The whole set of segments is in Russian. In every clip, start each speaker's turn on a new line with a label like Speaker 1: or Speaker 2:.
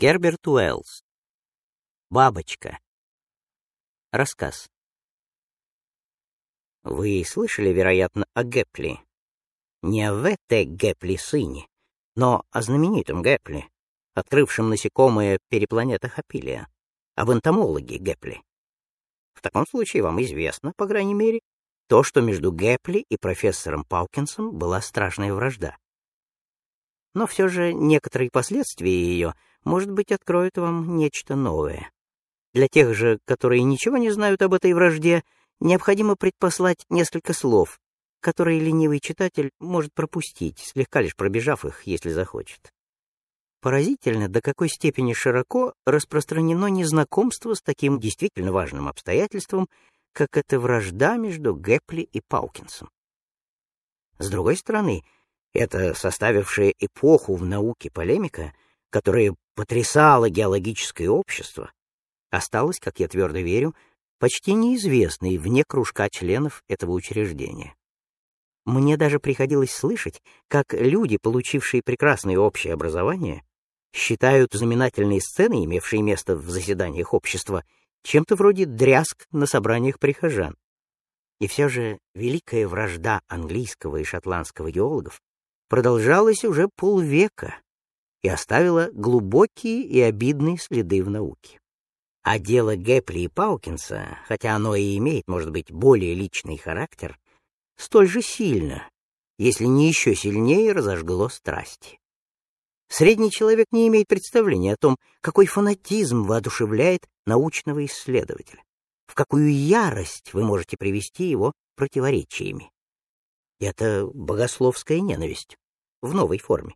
Speaker 1: Герберт Уэллс. Бабочка. Рассказ. Вы слышали, вероятно, о Гепли. Не о В.Т. Гепли сыне, но о знаменитом Гепли, открывшем насекомое перепланета Хапилия, об энтомологе Гепли. В таком случае вам известно, по крайней мере, то, что между Гепли и профессором Паукинсом была страшная вражда. Но все же некоторые последствия ее — может быть, откроет вам нечто новое. Для тех же, которые ничего не знают об этой вражде, необходимо предпослать несколько слов, которые ленивый читатель может пропустить, слегка лишь пробежав их, если захочет. Поразительно, до какой степени широко распространено незнакомство с таким действительно важным обстоятельством, как эта вражда между Гепли и Паукинсом. С другой стороны, эта составившая эпоху в науке полемика — которое потрясало геологическое общество, осталось, как я твердо верю, почти неизвестной вне кружка членов этого учреждения. Мне даже приходилось слышать, как люди, получившие прекрасное общее образование, считают знаменательные сцены, имевшие место в заседаниях общества, чем-то вроде дрязг на собраниях прихожан. И все же великая вражда английского и шотландского геологов продолжалась уже полвека, и оставила глубокие и обидные следы в науке. А дело Гепли и Паукинса, хотя оно и имеет, может быть, более личный характер, столь же сильно, если не еще сильнее, разожгло страсти. Средний человек не имеет представления о том, какой фанатизм воодушевляет научного исследователя, в какую ярость вы можете привести его противоречиями. Это богословская ненависть в новой форме.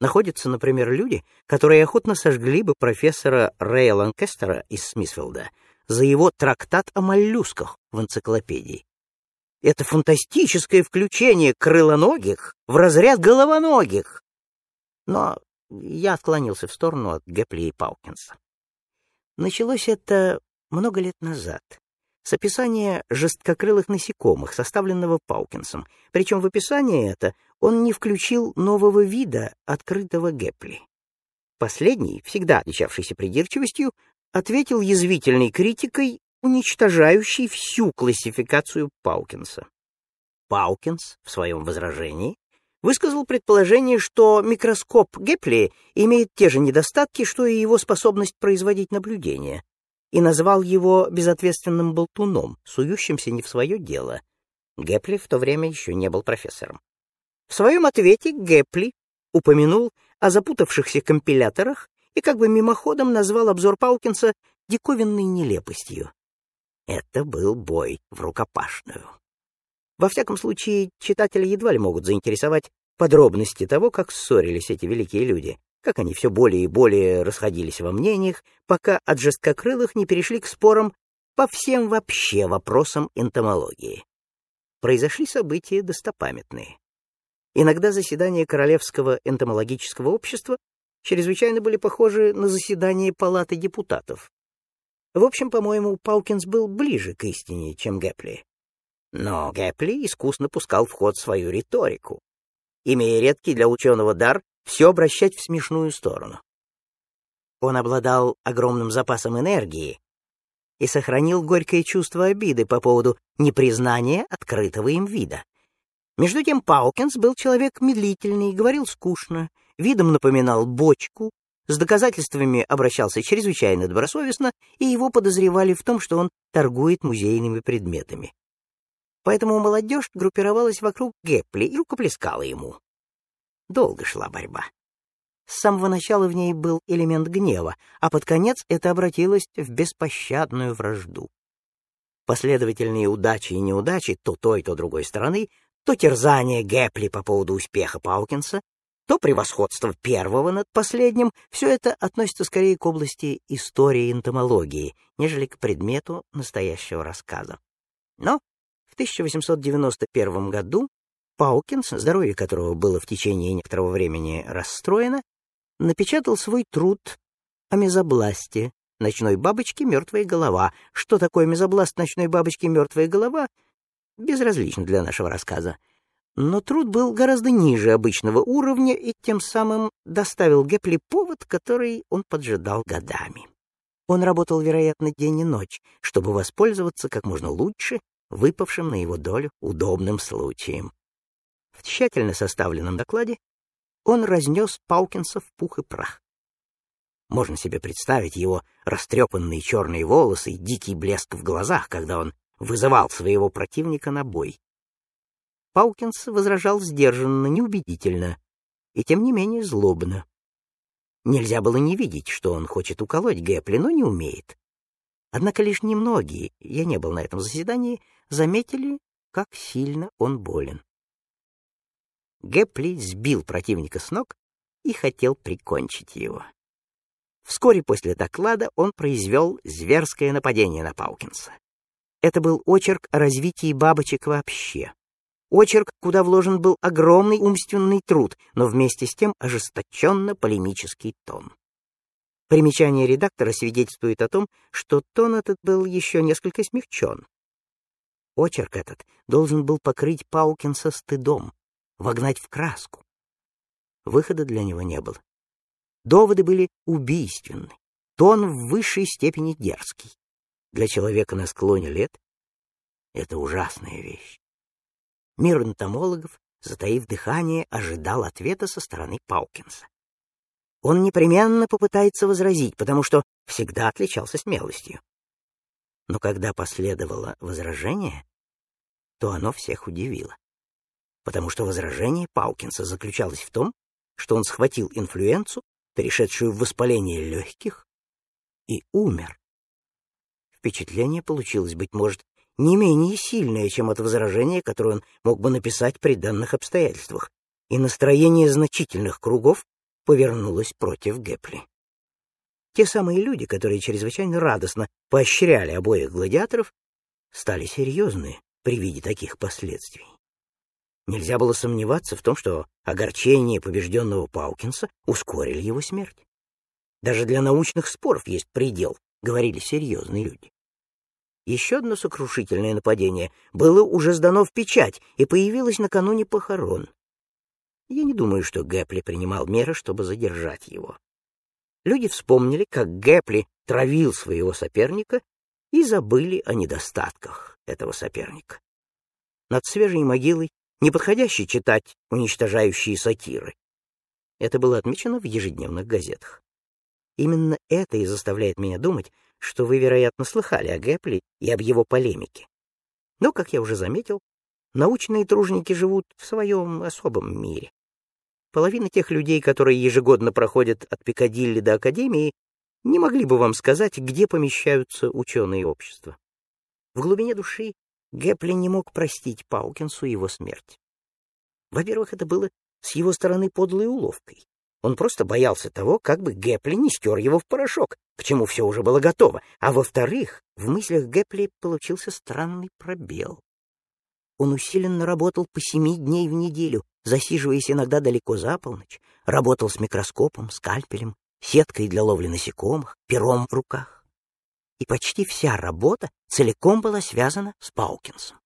Speaker 1: Находятся, например, люди, которые охотно сожгли бы профессора Рэя Ланкестера из Смисфилда за его трактат о моллюсках в энциклопедии. Это фантастическое включение крылоногих в разряд головоногих. Но я отклонился в сторону от Гепли и Паукинса. Началось это много лет назад, с описания жесткокрылых насекомых, составленного Паукинсом. Причем в описание это он не включил нового вида открытого Гепли. Последний, всегда отличавшийся придирчивостью, ответил язвительной критикой, уничтожающей всю классификацию Паукинса. Паукинс в своем возражении высказал предположение, что микроскоп Гепли имеет те же недостатки, что и его способность производить наблюдения, и назвал его безответственным болтуном, сующимся не в свое дело. Гепли в то время еще не был профессором. В своем ответе Гепли упомянул о запутавшихся компиляторах и как бы мимоходом назвал обзор Паукинса диковинной нелепостью. Это был бой в рукопашную. Во всяком случае, читатели едва ли могут заинтересовать подробности того, как ссорились эти великие люди, как они все более и более расходились во мнениях, пока от жесткокрылых не перешли к спорам по всем вообще вопросам энтомологии. Произошли события достопамятные. Иногда заседания Королевского энтомологического общества чрезвычайно были похожи на заседания Палаты депутатов. В общем, по-моему, Паукинс был ближе к истине, чем Гэпли. Но Гэпли искусно пускал в ход свою риторику, имея редкий для ученого дар все обращать в смешную сторону. Он обладал огромным запасом энергии и сохранил горькое чувство обиды по поводу непризнания открытого им вида. Между тем Паукинс был человек медлительный, говорил скучно, видом напоминал бочку, с доказательствами обращался чрезвычайно добросовестно, и его подозревали в том, что он торгует музейными предметами. Поэтому молодежь группировалась вокруг Гепли и рукоплескала ему. Долго шла борьба. С самого начала в ней был элемент гнева, а под конец это обратилось в беспощадную вражду. Последовательные удачи и неудачи то той, то другой стороны, то терзание Гэпли по поводу успеха Паукинса, то превосходство первого над последним — все это относится скорее к области истории энтомологии, нежели к предмету настоящего рассказа. Но в 1891 году Паукинс, здоровье которого было в течение некоторого времени расстроено, напечатал свой труд о мезобласте ночной бабочки «Мертвая голова». Что такое мезобласт ночной бабочки «Мертвая голова» безразлично для нашего рассказа. Но труд был гораздо ниже обычного уровня и тем самым доставил Гепли повод, который он поджидал годами. Он работал, вероятно, день и ночь, чтобы воспользоваться как можно лучше выпавшим на его долю удобным случаем. В тщательно составленном докладе он разнес Паукинса в пух и прах. Можно себе представить его растрепанные черные волосы и дикий блеск в глазах, когда он вызывал своего противника на бой. Паукинс возражал сдержанно, неубедительно и, тем не менее, злобно. Нельзя было не видеть, что он хочет уколоть Гэпли, но не умеет. Однако лишь немногие, я не был на этом заседании, заметили, как сильно он болен. Гэпли сбил противника с ног и хотел прикончить его. Вскоре после доклада он произвел зверское нападение на Паукинса. Это был очерк о развитии бабочек вообще. Очерк, куда вложен был огромный умственный труд, но вместе с тем ожесточенно-полемический тон. Примечание редактора свидетельствует о том, что тон этот был еще несколько смягчен. Очерк этот должен был покрыть Паукинса стыдом, вогнать в краску. Выхода для него не было. Доводы были убийственны, тон в высшей степени дерзкий. Для человека на склоне лет это ужасная вещь. Мир энтомологов, затаив дыхание, ожидал ответа со стороны Паукинса. Он непременно попытается возразить, потому что всегда отличался смелостью. Но когда последовало возражение, то оно всех удивило. Потому что возражение Паукинса заключалось в том, что он схватил инфлюенцию, перешедшую в воспаление легких, и умер. Впечатление получилось, быть может, не менее сильное, чем от возражения, которое он мог бы написать при данных обстоятельствах, и настроение значительных кругов повернулось против Гепли. Те самые люди, которые чрезвычайно радостно поощряли обоих гладиаторов, стали серьезны при виде таких последствий. Нельзя было сомневаться в том, что огорчение побежденного Паукинса ускорили его смерть. Даже для научных споров есть предел, говорили серьезные люди. Еще одно сокрушительное нападение было уже сдано в печать и появилось накануне похорон. Я не думаю, что Гэпли принимал меры, чтобы задержать его. Люди вспомнили, как Гэпли травил своего соперника и забыли о недостатках этого соперника. Над свежей могилой неподходящий читать уничтожающие сатиры. Это было отмечено в ежедневных газетах. Именно это и заставляет меня думать, что вы, вероятно, слыхали о Гэпли и об его полемике. Но, как я уже заметил, научные тружники живут в своем особом мире. Половина тех людей, которые ежегодно проходят от Пикадилли до Академии, не могли бы вам сказать, где помещаются ученые общества. В глубине души Гэпли не мог простить Паукинсу его смерть. Во-первых, это было с его стороны подлой уловкой. Он просто боялся того, как бы Гэпли не стер его в порошок, к чему все уже было готово. А во-вторых, в мыслях Гэпли получился странный пробел. Он усиленно работал по семи дней в неделю, засиживаясь иногда далеко за полночь, работал с микроскопом, скальпелем, сеткой для ловли насекомых, пером в руках. И почти вся работа целиком была связана с Паукинсом.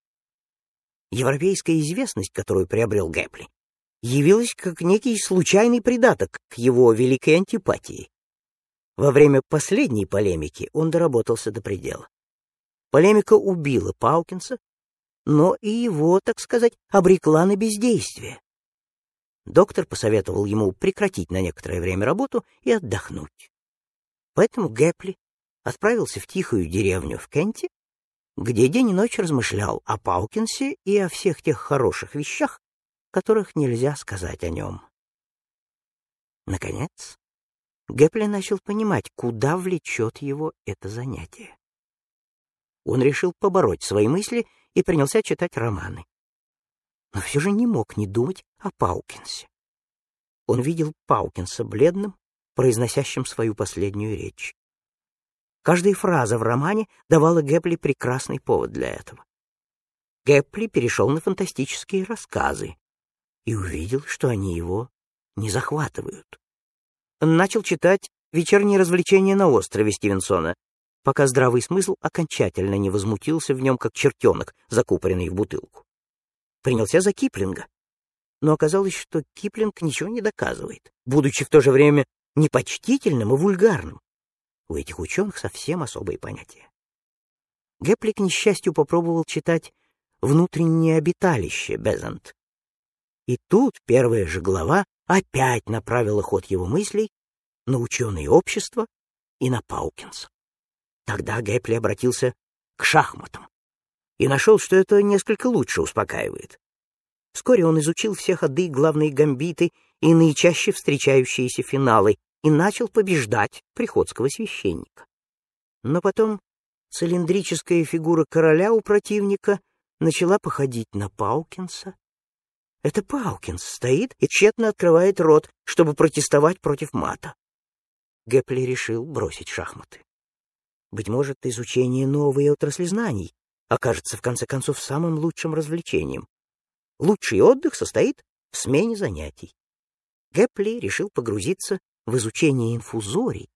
Speaker 1: Европейская известность, которую приобрел Гэпли, явилась как некий случайный придаток к его великой антипатии. Во время последней полемики он доработался до предела. Полемика убила Паукинса, но и его, так сказать, обрекла на бездействие. Доктор посоветовал ему прекратить на некоторое время работу и отдохнуть. Поэтому Гэпли отправился в тихую деревню в Кенте, где день и ночь размышлял о Паукинсе и о всех тех хороших вещах, которых нельзя сказать о нем. Наконец, Гэпли начал понимать, куда влечет его это занятие. Он решил побороть свои мысли и принялся читать романы. Но все же не мог не думать о Паукинсе. Он видел Паукинса бледным, произносящим свою последнюю речь. Каждая фраза в романе давала Гэпли прекрасный повод для этого. Гэпли перешел на фантастические рассказы, и увидел, что они его не захватывают. Начал читать «Вечерние развлечения на острове» Стивенсона, пока здравый смысл окончательно не возмутился в нем, как чертенок, закупоренный в бутылку. Принялся за Киплинга, но оказалось, что Киплинг ничего не доказывает, будучи в то же время непочтительным и вульгарным. У этих ученых совсем особые понятия. Гепли, к несчастью, попробовал читать «Внутреннее обиталище» Безант. И тут первая же глава опять направила ход его мыслей на ученые общества и на Паукинс. Тогда Гепли обратился к шахматам и нашел, что это несколько лучше успокаивает. Вскоре он изучил все ходы, главные гамбиты и наичаще встречающиеся финалы и начал побеждать приходского священника. Но потом цилиндрическая фигура короля у противника начала походить на Паукинса. Это Паукинс стоит и тщетно открывает рот, чтобы протестовать против мата. Гепли решил бросить шахматы. Быть может, изучение новой отрасли знаний окажется в конце концов самым лучшим развлечением. Лучший отдых состоит в смене занятий. Гепли решил погрузиться в изучение инфузорий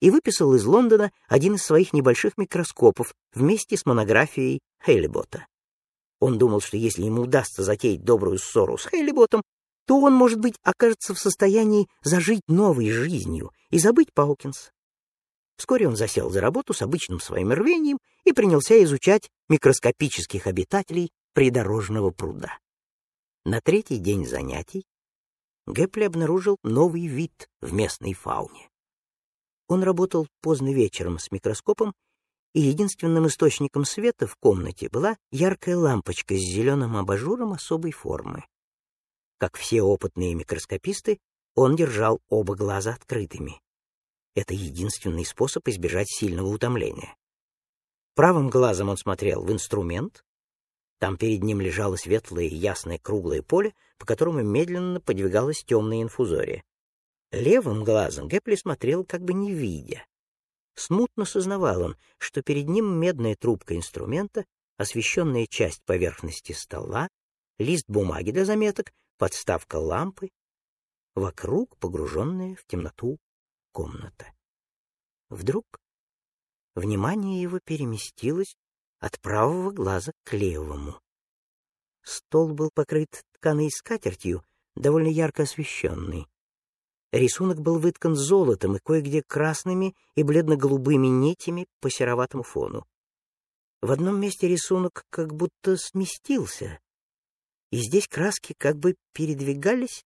Speaker 1: и выписал из Лондона один из своих небольших микроскопов вместе с монографией Хейлибота. Он думал, что если ему удастся затеять добрую ссору с Хейлиботом, то он, может быть, окажется в состоянии зажить новой жизнью и забыть Паукинс. Вскоре он засел за работу с обычным своим рвением и принялся изучать микроскопических обитателей придорожного пруда. На третий день занятий Гепли обнаружил новый вид в местной фауне. Он работал поздно вечером с микроскопом, и единственным источником света в комнате была яркая лампочка с зеленым абажуром особой формы. Как все опытные микроскописты, он держал оба глаза открытыми. Это единственный способ избежать сильного утомления. Правым глазом он смотрел в инструмент. Там перед ним лежало светлое ясное круглое поле, по которому медленно подвигалась темная инфузория. Левым глазом Гепли смотрел, как бы не видя. Смутно сознавал он, что перед ним медная трубка инструмента, освещенная часть поверхности стола, лист бумаги для заметок, подставка лампы, вокруг погруженная в темноту комната. Вдруг внимание его переместилось от правого глаза к левому. Стол был покрыт тканой скатертью, довольно ярко освещенный. Рисунок был выткан золотом и кое-где красными и бледно-голубыми нитями по сероватому фону. В одном месте рисунок как будто сместился, и здесь краски как бы передвигались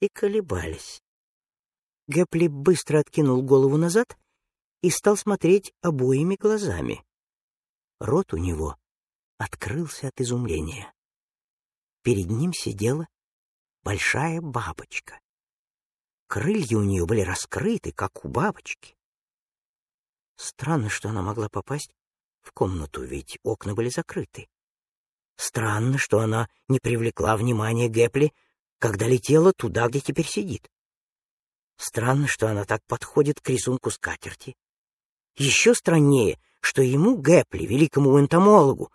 Speaker 1: и колебались. Гэпли быстро откинул голову назад и стал смотреть обоими глазами. Рот у него открылся от изумления. Перед ним сидела большая бабочка. Крылья у нее были раскрыты, как у бабочки. Странно, что она могла попасть в комнату, ведь окна были закрыты. Странно, что она не привлекла внимания Гэпли, когда летела туда, где теперь сидит. Странно, что она так подходит к рисунку скатерти. Еще страннее, что ему, Гэпли, великому энтомологу,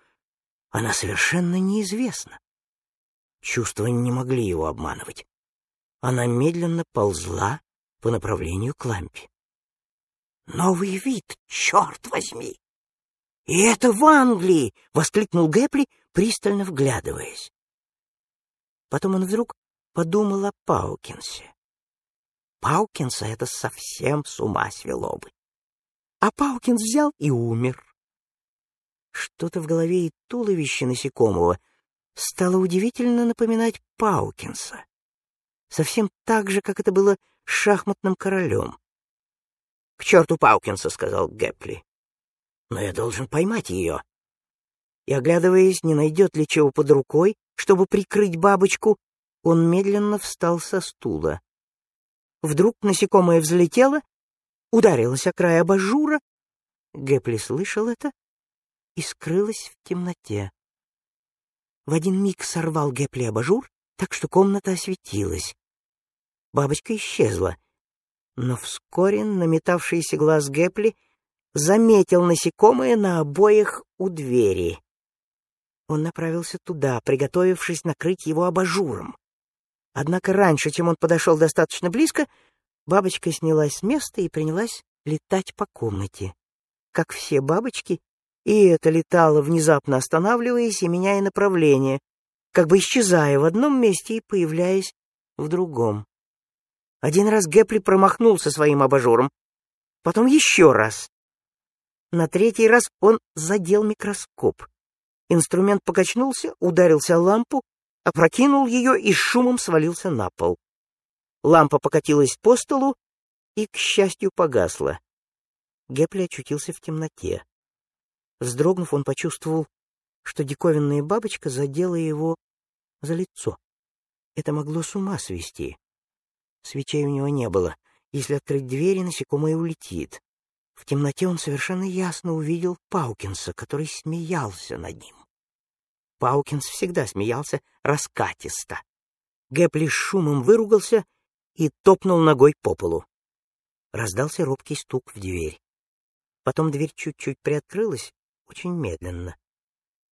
Speaker 1: она совершенно неизвестна. Чувства не могли его обманывать. Она медленно ползла по направлению к лампе. «Новый вид, черт возьми!» «И это в Англии!» — воскликнул Гэпли, пристально вглядываясь. Потом он вдруг подумал о Паукинсе. Паукинса это совсем с ума свело бы. А Паукинс взял и умер. Что-то в голове и туловище насекомого стало удивительно напоминать Паукинса. Совсем так же, как это было с шахматным королем. — К черту Паукинса, — сказал Гэпли. — Но я должен поймать ее. И, оглядываясь, не найдет ли чего под рукой, чтобы прикрыть бабочку, он медленно встал со стула. Вдруг насекомое взлетело, ударилось о край абажура. Гэпли слышал это и скрылась в темноте. В один миг сорвал Гэпли абажур, так что комната осветилась. Бабочка исчезла, но вскоре наметавшийся глаз Гэпли заметил насекомое на обоях у двери. Он направился туда, приготовившись накрыть его абажуром. Однако раньше, чем он подошел достаточно близко, бабочка снялась с места и принялась летать по комнате. Как все бабочки, и это летало, внезапно останавливаясь и меняя направление, как бы исчезая в одном месте и появляясь в другом. Один раз Гепли промахнулся своим абажуром, потом еще раз. На третий раз он задел микроскоп. Инструмент покачнулся, ударился о лампу, опрокинул ее и шумом свалился на пол. Лампа покатилась по столу и, к счастью, погасла. Гепли очутился в темноте. Вздрогнув, он почувствовал, что диковинная бабочка задела его за лицо. Это могло с ума свести. Свечей у него не было. Если открыть дверь, насекомое улетит. В темноте он совершенно ясно увидел Паукинса, который смеялся над ним. Паукинс всегда смеялся раскатисто. Гэпли шумом выругался и топнул ногой по полу. Раздался робкий стук в дверь. Потом дверь чуть-чуть приоткрылась, очень медленно.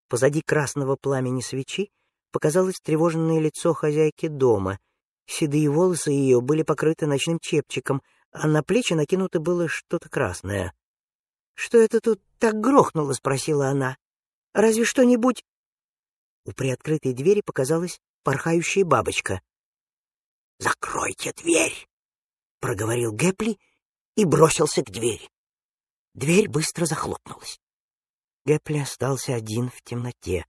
Speaker 1: Позади красного пламени свечи показалось тревоженное лицо хозяйки дома. Седые волосы ее были покрыты ночным чепчиком, а на плечи накинуто было что-то красное. «Что это тут так грохнуло?» — спросила она. «Разве что-нибудь...» У приоткрытой двери показалась порхающая бабочка. «Закройте дверь!» — проговорил Гэпли и бросился к двери. Дверь быстро захлопнулась. Гэпли остался один в темноте.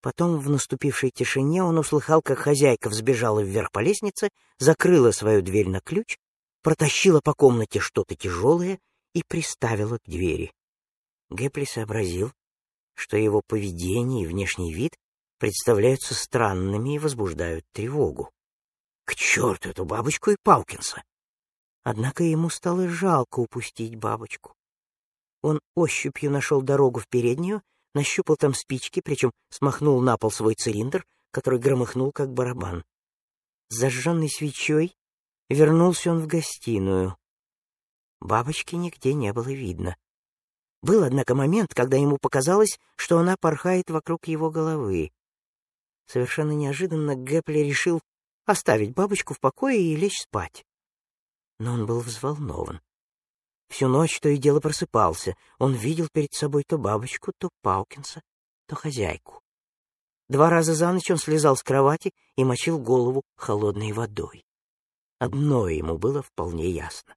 Speaker 1: Потом, в наступившей тишине, он услыхал, как хозяйка взбежала вверх по лестнице, закрыла свою дверь на ключ, протащила по комнате что-то тяжелое и приставила к двери. Гэпли сообразил, что его поведение и внешний вид представляются странными и возбуждают тревогу. К черту эту бабочку и Палкинса! Однако ему стало жалко упустить бабочку. Он ощупью нашел дорогу в переднюю, нащупал там спички, причем смахнул на пол свой цилиндр, который громыхнул, как барабан. С зажженной свечой вернулся он в гостиную. Бабочки нигде не было видно. Был, однако, момент, когда ему показалось, что она порхает вокруг его головы. Совершенно неожиданно Гэпли решил оставить бабочку в покое и лечь спать. Но он был взволнован. Всю ночь то и дело просыпался. Он видел перед собой то бабочку, то Паукинса, то хозяйку. Два раза за ночь он слезал с кровати и мочил голову холодной водой. Одно ему было вполне ясно.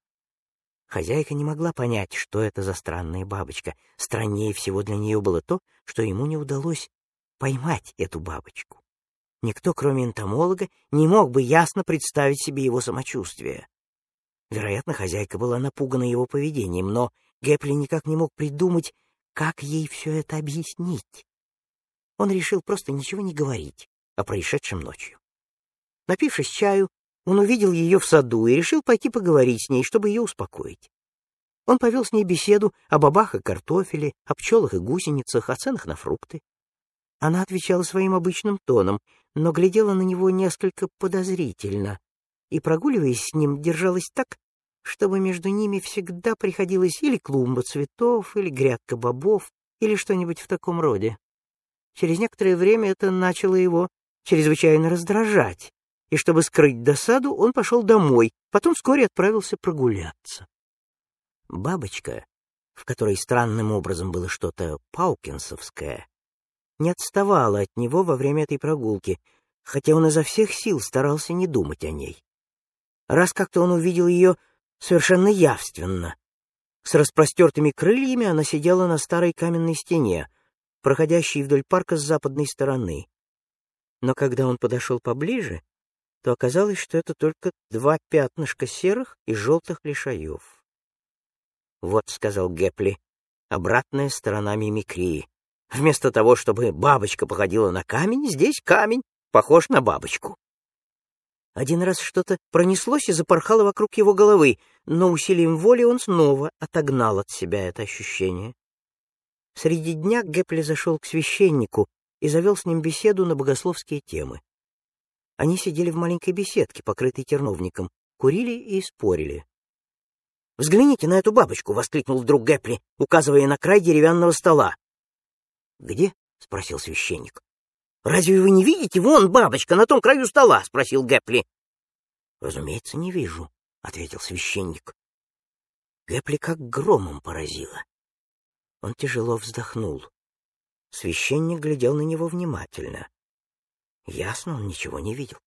Speaker 1: Хозяйка не могла понять, что это за странная бабочка. Страннее всего для нее было то, что ему не удалось поймать эту бабочку. Никто, кроме энтомолога, не мог бы ясно представить себе его самочувствие. Вероятно, хозяйка была напугана его поведением, но Гэпли никак не мог придумать, как ей все это объяснить. Он решил просто ничего не говорить о происшедшем ночью. Напившись чаю, он увидел ее в саду и решил пойти поговорить с ней, чтобы ее успокоить. Он повел с ней беседу о бабах и картофеле, о пчелах и гусеницах, о ценах на фрукты. Она отвечала своим обычным тоном, но глядела на него несколько подозрительно, и, прогуливаясь с ним, держалась так, чтобы между ними всегда приходилось или клумба цветов, или грядка бобов, или что-нибудь в таком роде. Через некоторое время это начало его чрезвычайно раздражать, и чтобы скрыть досаду, он пошел домой, потом вскоре отправился прогуляться. Бабочка, в которой странным образом было что-то паукинсовское, не отставала от него во время этой прогулки, хотя он изо всех сил старался не думать о ней. Раз как-то он увидел ее совершенно явственно. С распростертыми крыльями она сидела на старой каменной стене, проходящей вдоль парка с западной стороны. Но когда он подошел поближе, то оказалось, что это только два пятнышка серых и желтых лишаев. «Вот», — сказал Гепли, — «обратная сторона мимикрии. Вместо того, чтобы бабочка походила на камень, здесь камень похож на бабочку». Один раз что-то пронеслось и запорхало вокруг его головы, но усилием воли он снова отогнал от себя это ощущение. Среди дня Гепли зашел к священнику и завел с ним беседу на богословские темы. Они сидели в маленькой беседке, покрытой терновником, курили и спорили. «Взгляните на эту бабочку!» — воскликнул вдруг Гепли, указывая на край деревянного стола. «Где?» — спросил священник. «Разве вы не видите? Вон бабочка на том краю стола!» — спросил Гэпли. «Разумеется, не вижу», — ответил священник. Гэпли как громом поразило. Он тяжело вздохнул. Священник глядел на него внимательно. Ясно, он ничего не видел.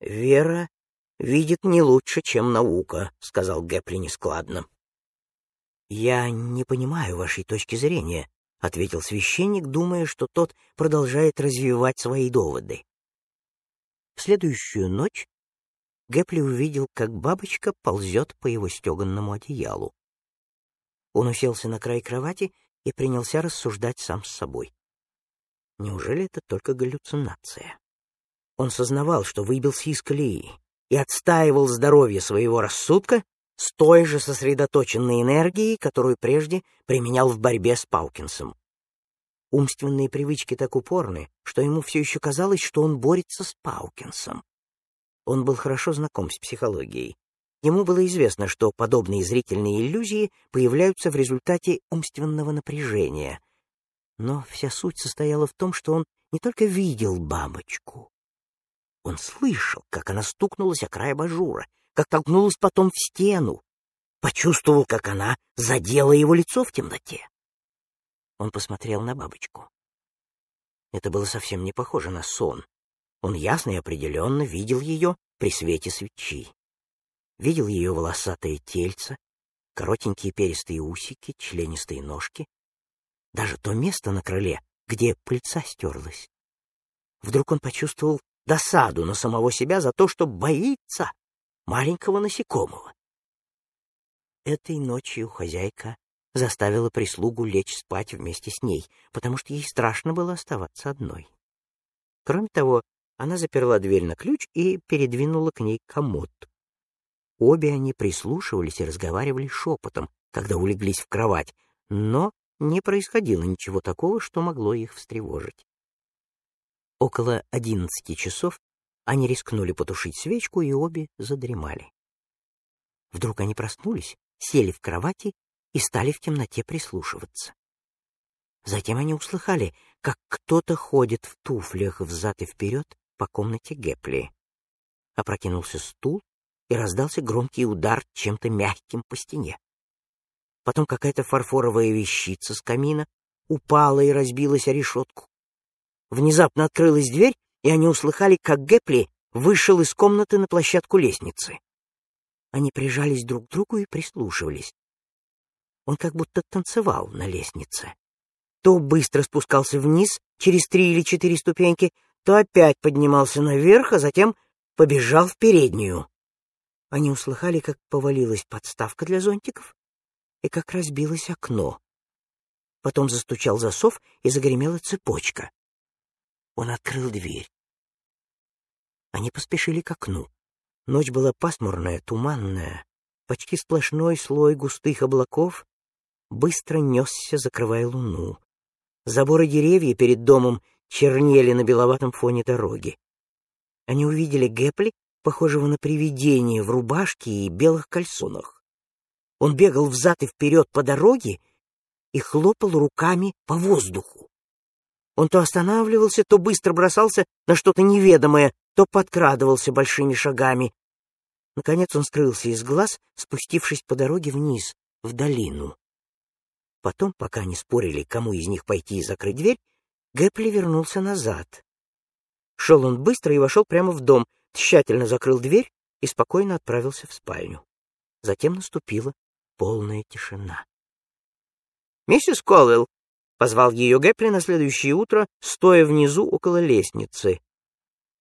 Speaker 1: Вера видит не лучше, чем наука, сказал Гэпли нескладно. Я не понимаю вашей точки зрения, ответил священник, думая, что тот продолжает развивать свои доводы. В следующую ночь Гэпли увидел, как бабочка ползет по его стеганному одеялу. Он уселся на край кровати и принялся рассуждать сам с собой. Неужели это только галлюцинация? Он сознавал, что выбился из колеи и отстаивал здоровье своего рассудка с той же сосредоточенной энергией, которую прежде применял в борьбе с Паукинсом. Умственные привычки так упорны, что ему все еще казалось, что он борется с Паукинсом. Он был хорошо знаком с психологией. Ему было известно, что подобные зрительные иллюзии появляются в результате умственного напряжения. Но вся суть состояла в том, что он не только видел бабочку. Он слышал, как она стукнулась о край абажура, как толкнулась потом в стену, почувствовал, как она задела его лицо в темноте. Он посмотрел на бабочку. Это было совсем не похоже на сон. Он ясно и определенно видел ее при свете свечи. Видел ее волосатое тельце, коротенькие перистые усики, членистые ножки, даже то место на крыле, где пыльца стерлась. Вдруг он почувствовал досаду на самого себя за то, что боится маленького насекомого. Этой ночью хозяйка заставила прислугу лечь спать вместе с ней, потому что ей страшно было оставаться одной. Кроме того, она заперла дверь на ключ и передвинула к ней комод. Обе они прислушивались и разговаривали шепотом, когда улеглись в кровать, но не происходило ничего такого, что могло их встревожить. Около одиннадцати часов они рискнули потушить свечку, и обе задремали. Вдруг они проснулись, сели в кровати и стали в темноте прислушиваться. Затем они услыхали, как кто-то ходит в туфлях взад и вперед по комнате Гепли. Опрокинулся стул, и раздался громкий удар чем-то мягким по стене. Потом какая-то фарфоровая вещица с камина упала и разбилась о решетку. Внезапно открылась дверь, и они услыхали, как Гепли вышел из комнаты на площадку лестницы. Они прижались друг к другу и прислушивались. Он как будто танцевал на лестнице. То быстро спускался вниз через три или четыре ступеньки, то опять поднимался наверх, а затем побежал в переднюю. Они услыхали, как повалилась подставка для зонтиков и как разбилось окно. Потом застучал засов и загремела цепочка. Он открыл дверь. Они поспешили к окну. Ночь была пасмурная, туманная. Почти сплошной слой густых облаков быстро несся, закрывая луну. Заборы деревьев перед домом чернели на беловатом фоне дороги. Они увидели Гэпли, похожего на привидение в рубашке и белых кальсонах. Он бегал взад и вперед по дороге и хлопал руками по воздуху. Он то останавливался, то быстро бросался на что-то неведомое, то подкрадывался большими шагами. Наконец он скрылся из глаз, спустившись по дороге вниз, в долину. Потом, пока они спорили, кому из них пойти и закрыть дверь, Гэпли вернулся назад. Шел он быстро и вошел прямо в дом, тщательно закрыл дверь и спокойно отправился в спальню. Затем наступила полная тишина. «Миссис Колвилл!» — позвал ее Гэпли на следующее утро, стоя внизу около лестницы.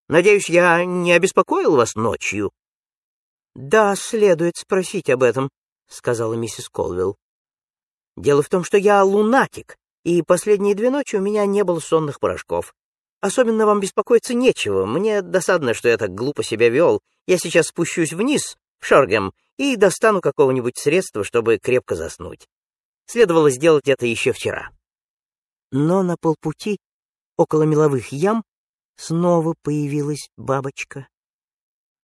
Speaker 1: «Надеюсь, я не обеспокоил вас ночью?» «Да, следует спросить об этом», — сказала миссис Колвилл. «Дело в том, что я лунатик, и последние две ночи у меня не было сонных порошков. Особенно вам беспокоиться нечего. Мне досадно, что я так глупо себя вел. Я сейчас спущусь вниз, в Шоргем, и достану какого-нибудь средства, чтобы крепко заснуть. Следовало сделать это еще вчера. Но на полпути, около меловых ям, снова появилась бабочка.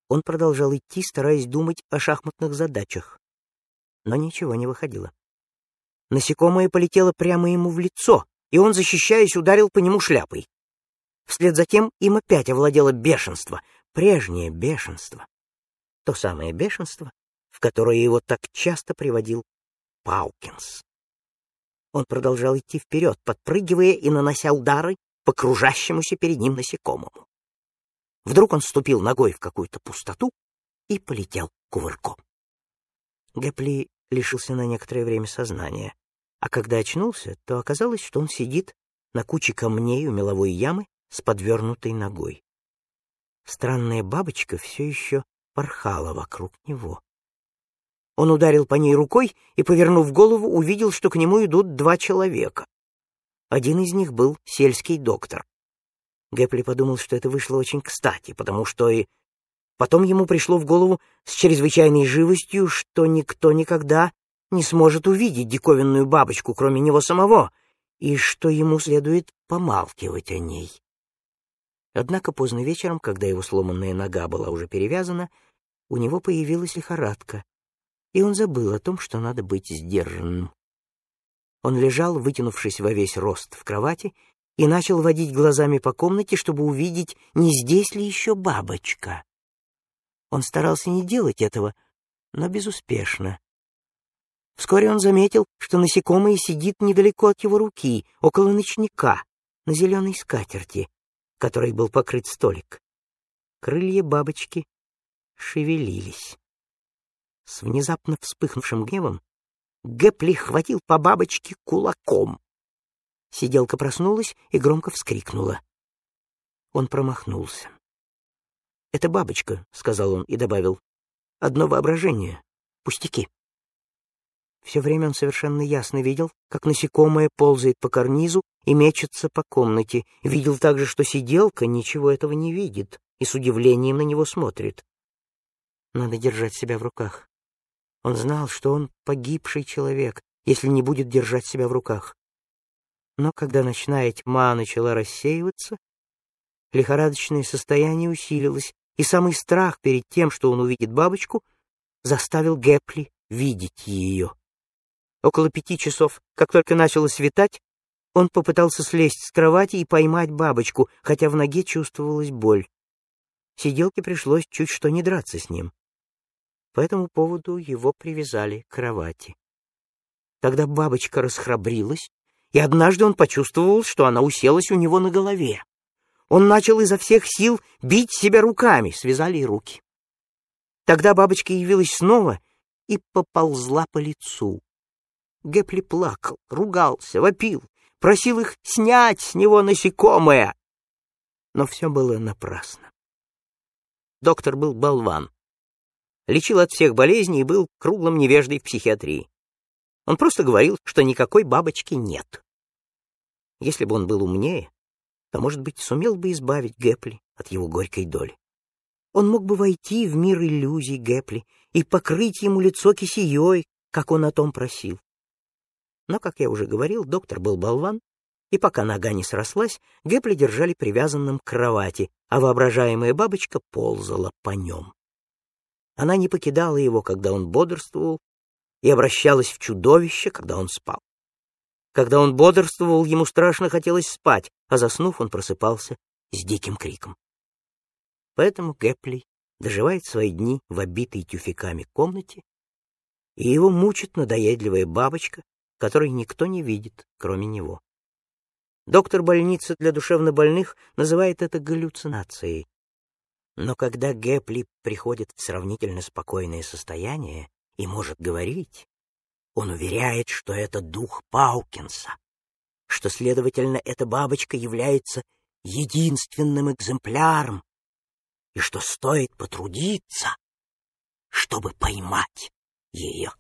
Speaker 1: Он продолжал идти, стараясь думать о шахматных задачах. Но ничего не выходило. Насекомое полетело прямо ему в лицо, и он, защищаясь, ударил по нему шляпой. Вслед за тем им опять овладело бешенство, прежнее бешенство. То самое бешенство, в которое его так часто приводил Паукинс. Он продолжал идти вперед, подпрыгивая и нанося удары по кружащемуся перед ним насекомому. Вдруг он ступил ногой в какую-то пустоту и полетел кувырком. Гэпли лишился на некоторое время сознания, а когда очнулся, то оказалось, что он сидит на куче камней у меловой ямы с подвернутой ногой. Странная бабочка все еще порхала вокруг него. Он ударил по ней рукой и, повернув голову, увидел, что к нему идут два человека. Один из них был сельский доктор. Гэпли подумал, что это вышло очень кстати, потому что и потом ему пришло в голову с чрезвычайной живостью, что никто никогда не сможет увидеть диковинную бабочку, кроме него самого, и что ему следует помалкивать о ней. Однако поздно вечером, когда его сломанная нога была уже перевязана, у него появилась лихорадка, и он забыл о том, что надо быть сдержанным. Он лежал, вытянувшись во весь рост в кровати, и начал водить глазами по комнате, чтобы увидеть, не здесь ли еще бабочка. Он старался не делать этого, но безуспешно. Вскоре он заметил, что насекомое сидит недалеко от его руки, около ночника, на зеленой скатерти, которой был покрыт столик. Крылья бабочки шевелились. С внезапно вспыхнувшим гневом Гэпли хватил по бабочке кулаком. Сиделка проснулась и громко вскрикнула. Он промахнулся. «Это бабочка», — сказал он и добавил. «Одно воображение. Пустяки». Все время он совершенно ясно видел, как насекомое ползает по карнизу и мечется по комнате. Видел также, что сиделка ничего этого не видит и с удивлением на него смотрит. Надо держать себя в руках. Он знал, что он погибший человек, если не будет держать себя в руках. Но когда ночная тьма начала рассеиваться, лихорадочное состояние усилилось, и самый страх перед тем, что он увидит бабочку, заставил Гепли видеть ее. Около пяти часов, как только начало светать, он попытался слезть с кровати и поймать бабочку, хотя в ноге чувствовалась боль. Сиделке пришлось чуть что не драться с ним. По этому поводу его привязали к кровати. Тогда бабочка расхрабрилась, и однажды он почувствовал, что она уселась у него на голове. Он начал изо всех сил бить себя руками, связали и руки. Тогда бабочка явилась снова и поползла по лицу. Гепли плакал, ругался, вопил, просил их снять с него насекомое. Но все было напрасно. Доктор был болван. Лечил от всех болезней и был круглым невеждой в психиатрии. Он просто говорил, что никакой бабочки нет. Если бы он был умнее, то, может быть, сумел бы избавить Гепли от его горькой доли. Он мог бы войти в мир иллюзий Гепли и покрыть ему лицо кисеей, как он о том просил. Но, как я уже говорил, доктор был болван, и пока нога не срослась, Гепли держали привязанным к кровати, а воображаемая бабочка ползала по нем. Она не покидала его, когда он бодрствовал, и обращалась в чудовище, когда он спал. Когда он бодрствовал, ему страшно хотелось спать, а заснув, он просыпался с диким криком. Поэтому Гепли доживает свои дни в обитой тюфяками комнате, и его мучит надоедливая бабочка, который никто не видит, кроме него. Доктор больницы для душевнобольных называет это галлюцинацией. Но когда Гепли приходит в сравнительно спокойное состояние и может говорить, он уверяет, что это дух Паукинса, что, следовательно, эта бабочка является единственным экземпляром, и что стоит потрудиться, чтобы поймать ее.